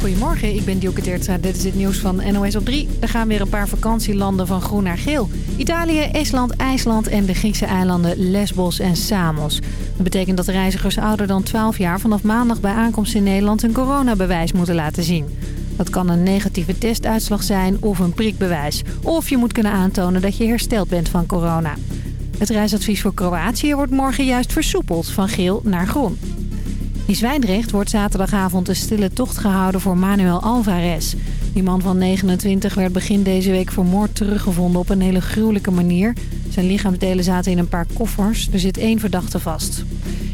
Goedemorgen, ik ben Dielke Teertstra. Dit is het nieuws van NOS op 3. Er gaan weer een paar vakantielanden van groen naar geel. Italië, Estland, IJsland en de Griekse eilanden Lesbos en Samos. Dat betekent dat reizigers ouder dan 12 jaar vanaf maandag bij aankomst in Nederland een coronabewijs moeten laten zien. Dat kan een negatieve testuitslag zijn of een prikbewijs. Of je moet kunnen aantonen dat je hersteld bent van corona. Het reisadvies voor Kroatië wordt morgen juist versoepeld van geel naar groen. In Zwijndrecht wordt zaterdagavond een stille tocht gehouden voor Manuel Alvarez. Die man van 29 werd begin deze week vermoord teruggevonden op een hele gruwelijke manier. Zijn lichaamsdelen zaten in een paar koffers. Er zit één verdachte vast.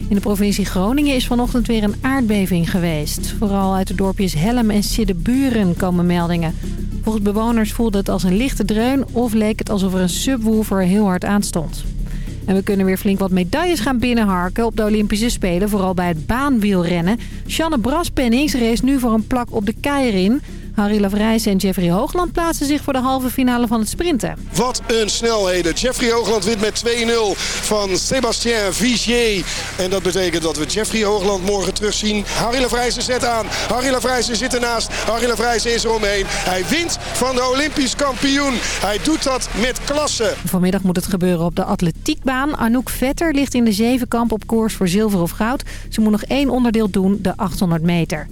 In de provincie Groningen is vanochtend weer een aardbeving geweest. Vooral uit de dorpjes Helm en Siddeburen komen meldingen. Volgens bewoners voelde het als een lichte dreun of leek het alsof er een subwoofer heel hard aanstond. En we kunnen weer flink wat medailles gaan binnenharken op de Olympische Spelen. Vooral bij het baanwielrennen. Sjanne Braspennings race nu voor een plak op de Keirin. Harry Lavrijs en Jeffrey Hoogland plaatsen zich voor de halve finale van het sprinten. Wat een snelheden. Jeffrey Hoogland wint met 2-0 van Sébastien Vigier. En dat betekent dat we Jeffrey Hoogland morgen terugzien. Harry Lavrijs zet aan. Harry Lavrijs zit ernaast. Harry Lavrijs is er omheen. Hij wint van de Olympisch kampioen. Hij doet dat met klasse. Vanmiddag moet het gebeuren op de atletiekbaan. Anouk Vetter ligt in de zevenkamp op koers voor zilver of goud. Ze moet nog één onderdeel doen, de 800 meter.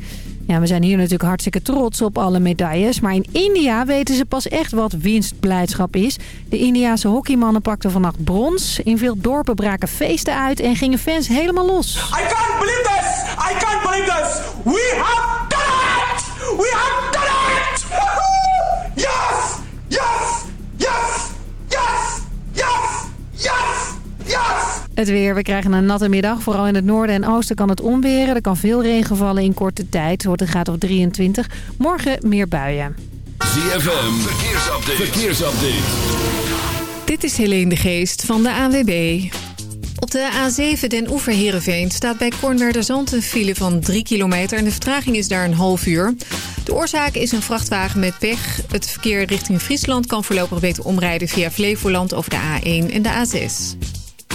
Ja, we zijn hier natuurlijk hartstikke trots op alle medailles. Maar in India weten ze pas echt wat winstblijdschap is. De Indiaanse hockeymannen pakten vannacht brons. In veel dorpen braken feesten uit en gingen fans helemaal los. I can't believe this! I can't believe this! We have done it! We have it! Het weer. We krijgen een natte middag. Vooral in het noorden en oosten kan het onweren. Er kan veel regen vallen in korte tijd. Wordt het gaat op 23. Morgen meer buien. ZFM. Verkeersupdate. Verkeersupdate. Dit is Helene de Geest van de ANWB. Op de A7 Den Oever Heerenveen staat bij Kornwerderzand een file van 3 kilometer... en de vertraging is daar een half uur. De oorzaak is een vrachtwagen met pech. Het verkeer richting Friesland kan voorlopig beter omrijden via Flevoland over de A1 en de A6.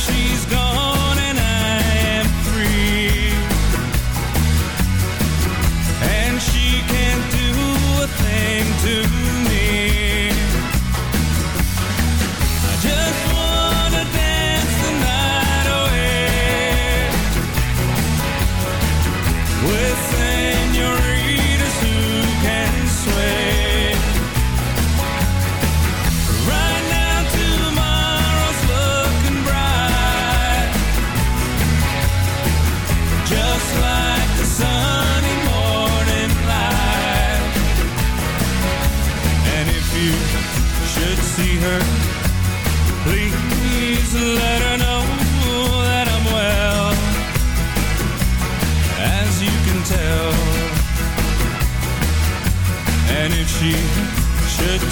she's gone.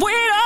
weight off.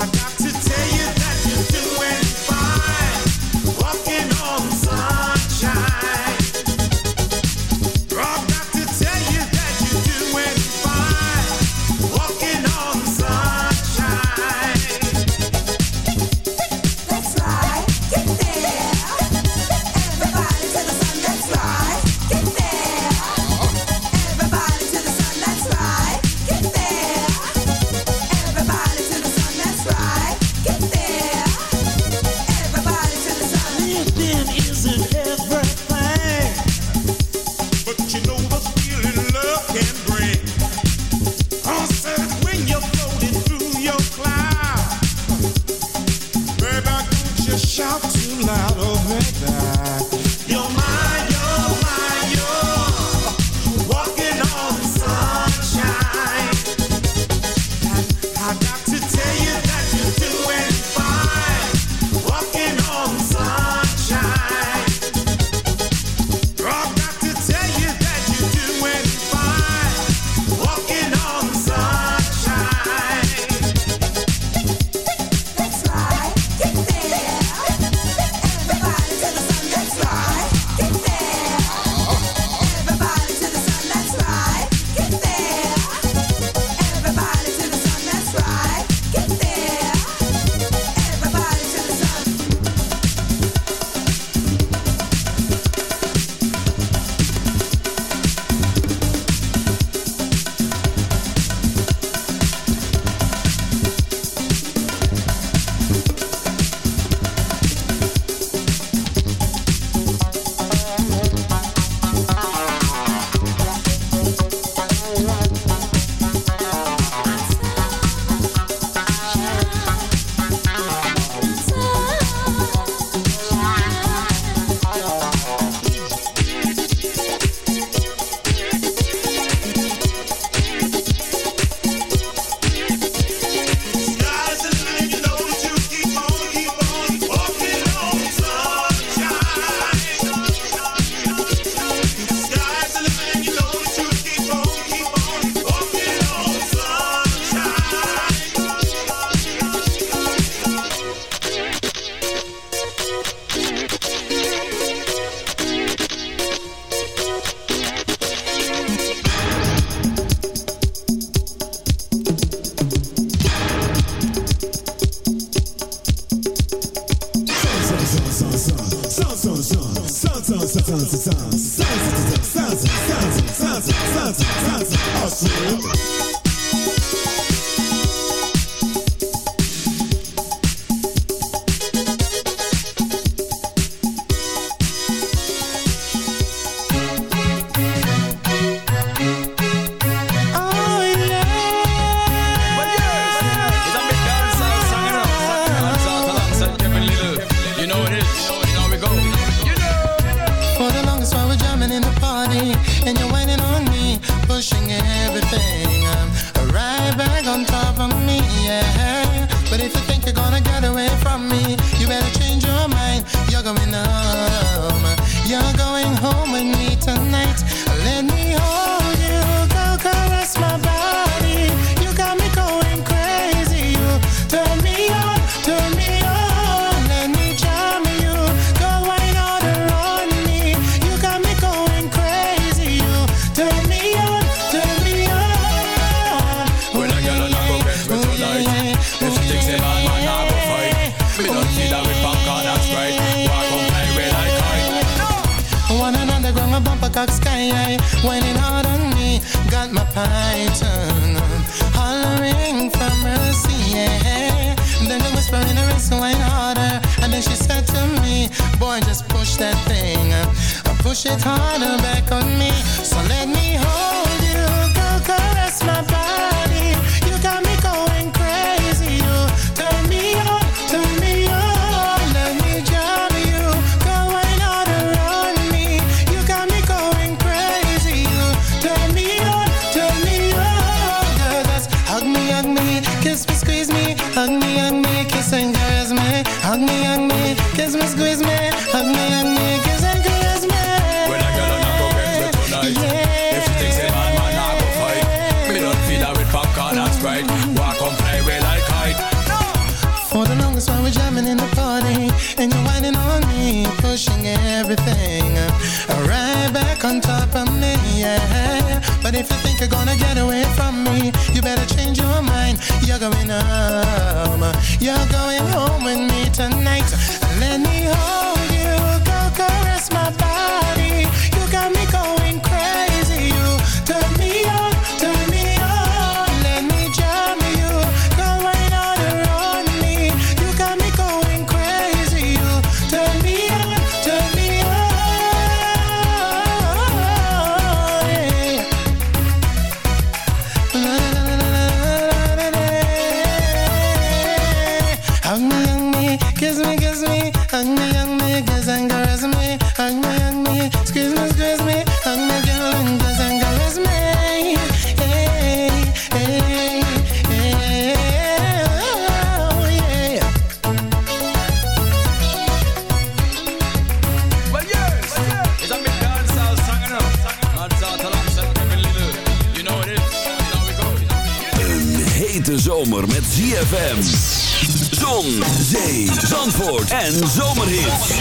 I got cock sky high, whining hard on me. Got my python hollering for mercy, yeah. Then the whisper in her wrist, wine harder. And then she said to me, Boy, just push that thing. Push it harder back on me, so let me hold. Yeah, You're going en zomerhits.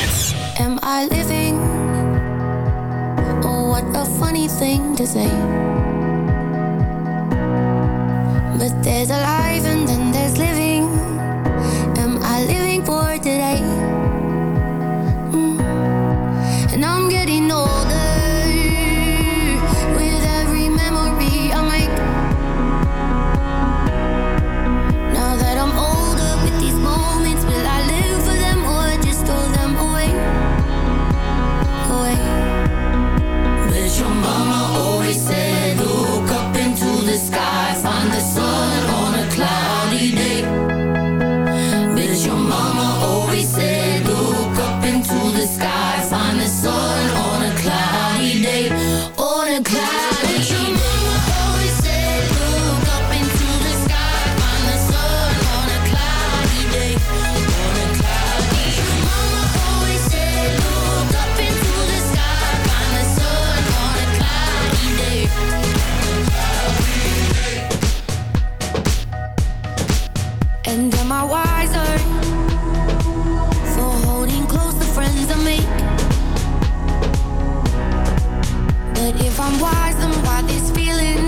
I'm wise, then why this feeling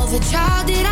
of a child that I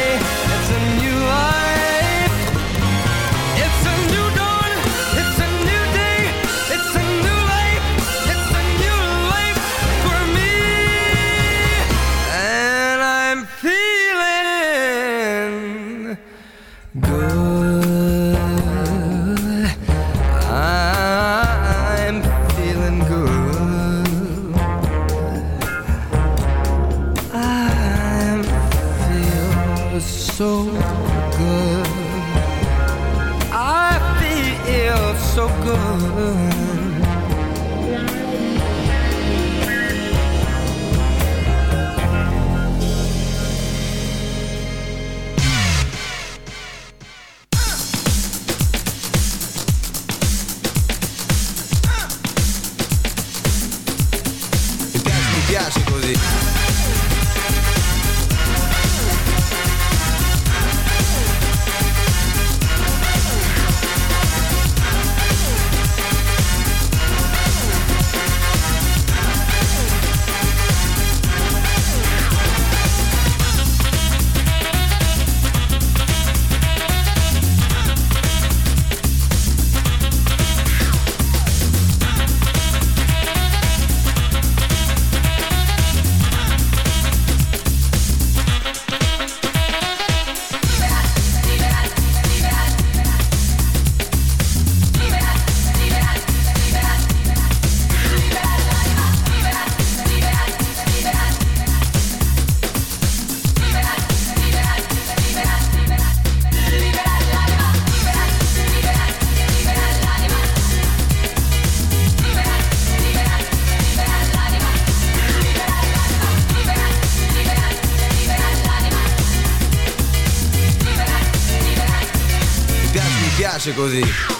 così.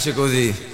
piace così.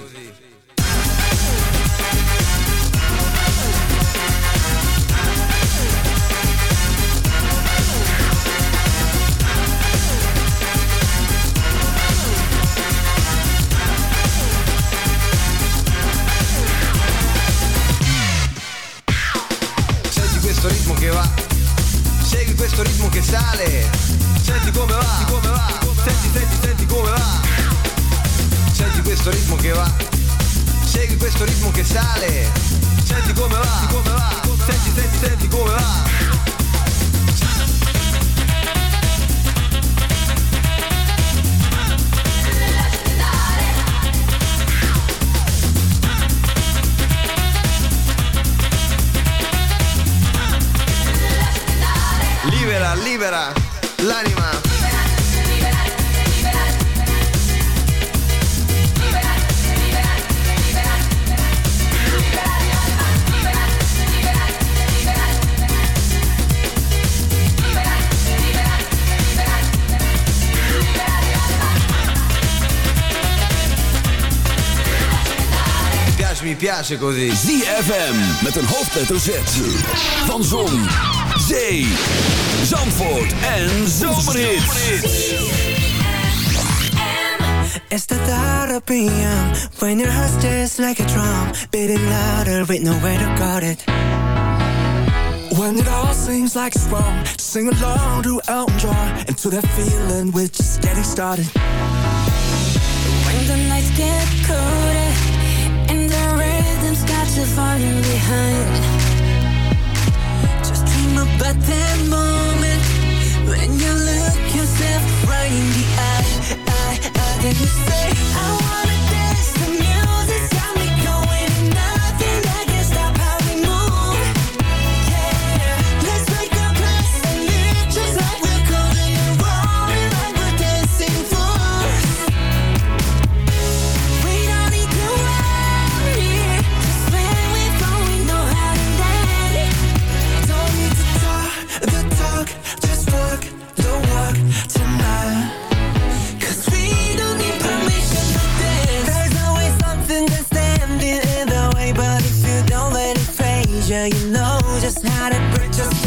hartstikke goed. ZFM met een hoofdletter Z. Van Zon, Zee, Zandvoort en Zomerhits. It's the thought of when your heart's just like a drum, beating louder with nowhere to guard it. When it all seems like it's wrong, sing along to Elton John and to that feeling we're just getting started. When the nights get cold. are falling behind. Just dream about that moment when you look yourself right in the eye. I, I, then you say, I wanna. just